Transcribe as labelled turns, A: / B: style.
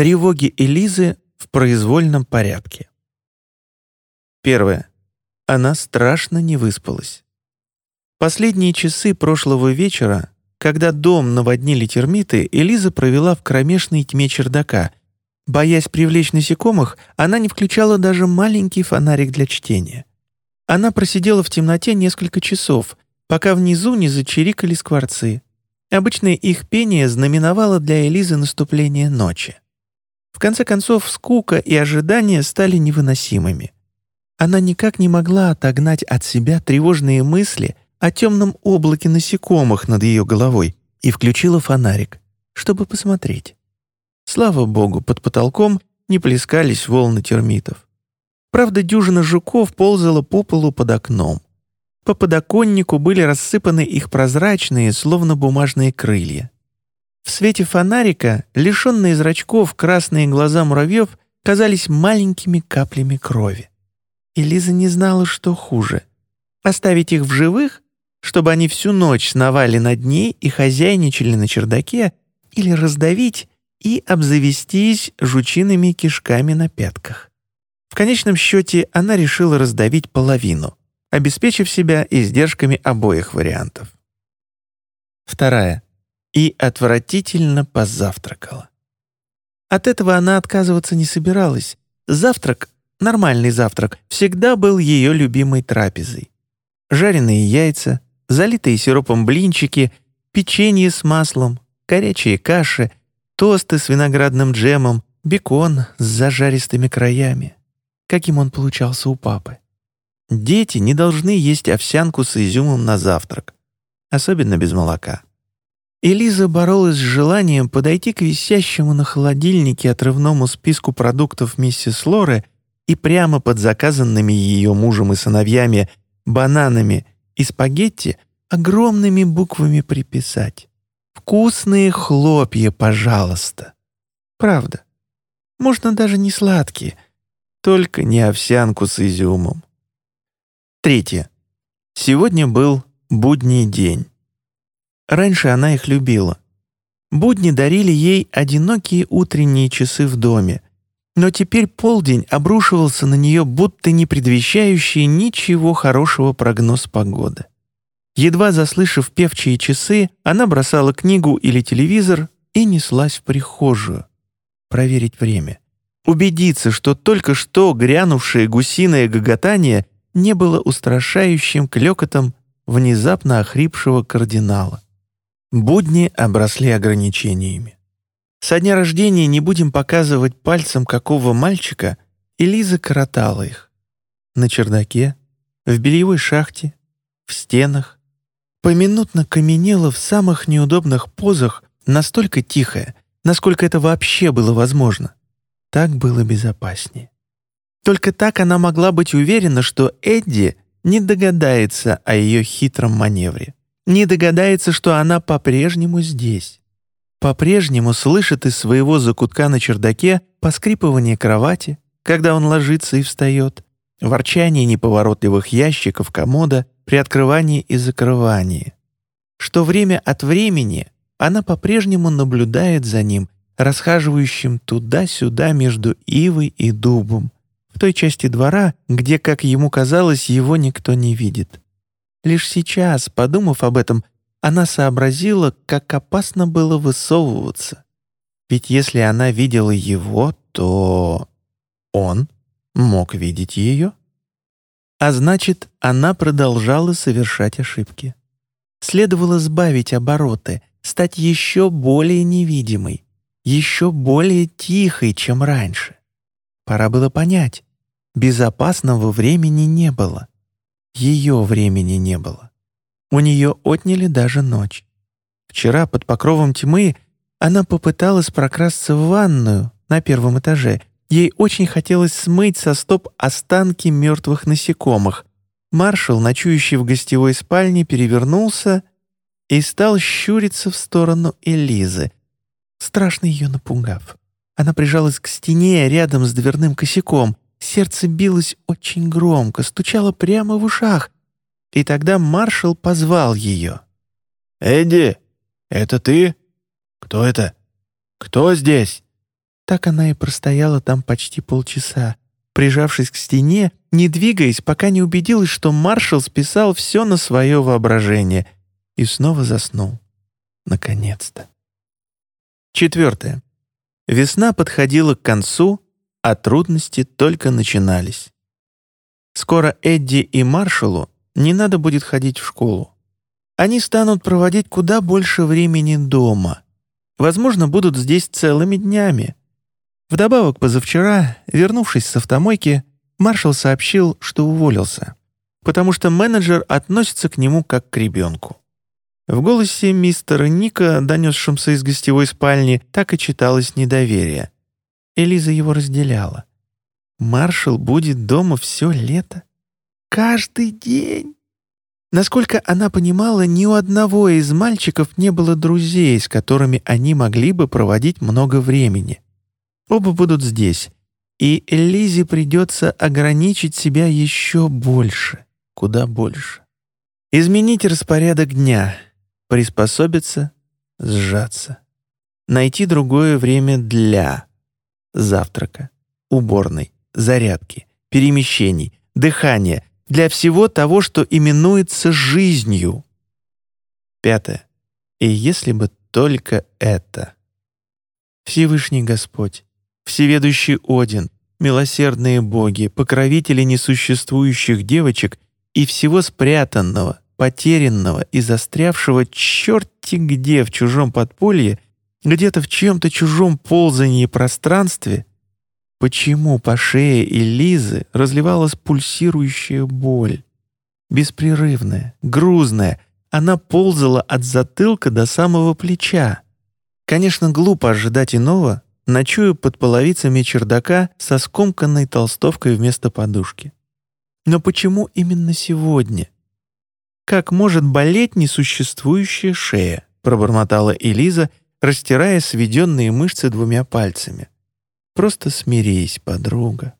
A: Тревоги Элизы в произвольном порядке. Первое. Она страшно не выспалась. Последние часы прошлого вечера, когда дом наводнили термиты, Элиза провела в кромешной тьме чердака. Боясь привлечь насекомых, она не включала даже маленький фонарик для чтения. Она просидела в темноте несколько часов, пока внизу не зачирикали скворцы. Обычное их пение знаменовало для Элизы наступление ночи. В конце концов, скука и ожидания стали невыносимыми. Она никак не могла отогнать от себя тревожные мысли о темном облаке насекомых над ее головой и включила фонарик, чтобы посмотреть. Слава богу, под потолком не плескались волны термитов. Правда, дюжина жуков ползала по полу под окном. По подоконнику были рассыпаны их прозрачные, словно бумажные крылья. В свете фонарика, лишенные зрачков, красные глаза муравьев казались маленькими каплями крови. И Лиза не знала, что хуже — оставить их в живых, чтобы они всю ночь сновали над ней и хозяйничали на чердаке, или раздавить и обзавестись жучиными кишками на пятках. В конечном счете она решила раздавить половину, обеспечив себя издержками обоих вариантов. Вторая. И отвратительно позавтракала. От этого она отказываться не собиралась. Завтрак, нормальный завтрак, всегда был ее любимой трапезой. Жареные яйца, залитые сиропом блинчики, печенье с маслом, горячие каши, тосты с виноградным джемом, бекон с зажаристыми краями каким он получался у папы. Дети не должны есть овсянку с изюмом на завтрак, особенно без молока. Элиза боролась с желанием подойти к висящему на холодильнике отрывному списку продуктов миссис Лоры и прямо под заказанными ее мужем и сыновьями бананами и спагетти огромными буквами приписать «Вкусные хлопья, пожалуйста». Правда. Можно даже не сладкие — только не овсянку с изюмом. Третье. Сегодня был будний день. Раньше она их любила. Будни дарили ей одинокие утренние часы в доме, но теперь полдень обрушивался на нее, будто не предвещающий ничего хорошего прогноз погоды. Едва заслышав певчие часы, она бросала книгу или телевизор и неслась в прихожую. Проверить время убедиться, что только что грянувшее гусиное гоготание не было устрашающим клёкотом внезапно охрипшего кардинала. Будни обросли ограничениями. Со дня рождения не будем показывать пальцем какого мальчика, и Лиза коротала их. На чердаке, в бельевой шахте, в стенах. Поминутно каменела в самых неудобных позах, настолько тихая, насколько это вообще было возможно. Так было безопаснее. Только так она могла быть уверена, что Эдди не догадается о ее хитром маневре, не догадается, что она по-прежнему здесь. По-прежнему слышит из своего закутка на чердаке поскрипывание кровати, когда он ложится и встает, ворчание неповоротливых ящиков комода при открывании и закрывании. Что время от времени она по-прежнему наблюдает за ним расхаживающим туда-сюда между ивой и дубом, в той части двора, где, как ему казалось, его никто не видит. Лишь сейчас, подумав об этом, она сообразила, как опасно было высовываться. Ведь если она видела его, то он мог видеть ее. А значит, она продолжала совершать ошибки. Следовало сбавить обороты, стать еще более невидимой, еще более тихой, чем раньше. Пора было понять, безопасного времени не было. Ее времени не было. У нее отняли даже ночь. Вчера под покровом тьмы она попыталась прокрасться в ванную на первом этаже. Ей очень хотелось смыть со стоп останки мертвых насекомых. Маршал, ночующий в гостевой спальне, перевернулся и стал щуриться в сторону Элизы — страшно ее напугав. Она прижалась к стене рядом с дверным косяком. Сердце билось очень громко, стучало прямо в ушах. И тогда маршал позвал ее.
B: «Эдди, это ты? Кто это? Кто здесь?
A: Так она и простояла там почти полчаса, прижавшись к стене, не двигаясь, пока не убедилась, что маршал списал все на свое воображение и снова заснул. Наконец-то. Четвертое. Весна подходила к концу, а трудности только начинались. Скоро Эдди и Маршалу не надо будет ходить в школу. Они станут проводить куда больше времени дома. Возможно, будут здесь целыми днями. Вдобавок, позавчера, вернувшись с автомойки, маршал сообщил, что уволился, потому что менеджер относится к нему как к ребенку. В голосе мистера Ника, донесшемся из гостевой спальни, так и читалось недоверие. Элиза его разделяла. Маршал будет дома все лето? Каждый день? Насколько она понимала, ни у одного из мальчиков не было друзей, с которыми они могли бы проводить много времени. Оба будут здесь, и Элизе придется ограничить себя еще больше, куда больше. Изменить распорядок дня, приспособиться, сжаться. Найти другое время для завтрака, уборной, зарядки, перемещений, дыхания, для всего того, что именуется жизнью. Пятое. И если бы только это. Всевышний Господь, Всеведущий Один, милосердные боги, покровители несуществующих девочек и всего спрятанного, потерянного и застрявшего черти где в чужом подполье, где-то в чем-то чужом ползании пространстве, почему по шее Элизы разливалась пульсирующая боль. Беспрерывная, грузная, она ползала от затылка до самого плеча. Конечно, глупо ожидать иного, ночую под половицами чердака со скомканной толстовкой вместо подушки. Но почему именно сегодня? Как может болеть несуществующая шея? пробормотала Элиза, растирая сведенные мышцы двумя пальцами. Просто смирись, подруга.